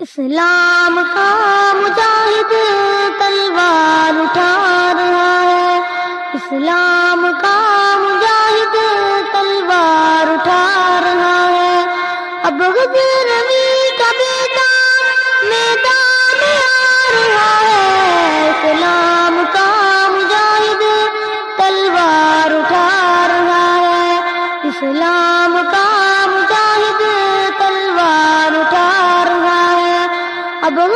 اسلام کا مجاہد تلوار اٹھا رہا ہے۔ اسلام کا مجاہد تلوار اٹھا رہا ہے۔ اب روی کا بیٹا میدان آ رہا ہے۔ اسلام کا مجاہد تلوار اٹھا رہا ہے۔ اسلام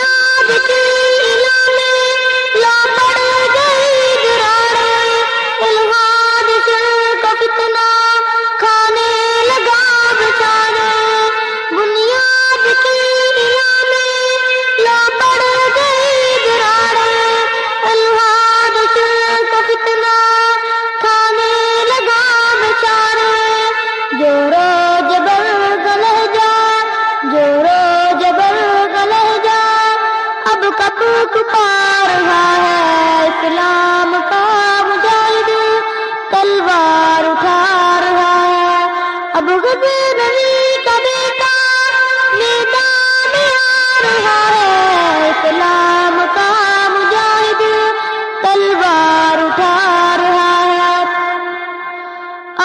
یاد کی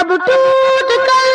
اب ٹوٹ کر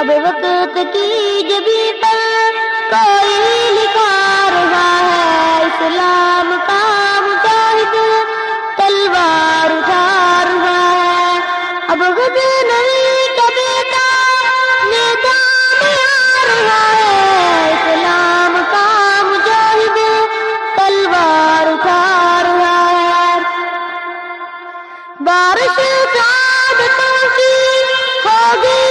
اب وقت کی جب پر کوئی لکھا رہا ہے اسلام کا مجاہد تلوار اٹھا رہا ہے۔ اب وقت نبی کا میدان رہا ہے۔ اسلام کام مجاہد تلوار اٹھا رہا ہے۔ بارش کی ہوگی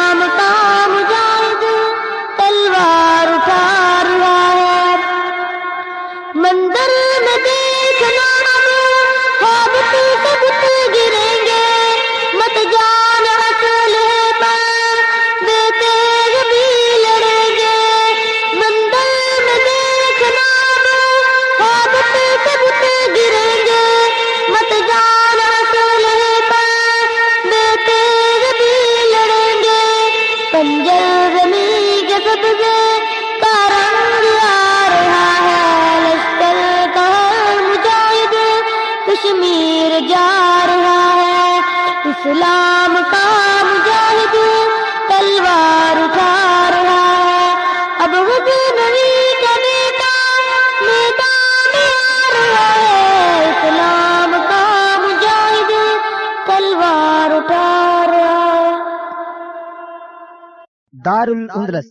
اسلام کا مجاہد تلوار اسلام کا مجاہد تلوار اٹھا رہا اب وہ بھی نبی کا بیٹا میدان آ رہا ہے۔ اسلام کا مجاہد تلوار اٹھا رہا دار الاندلس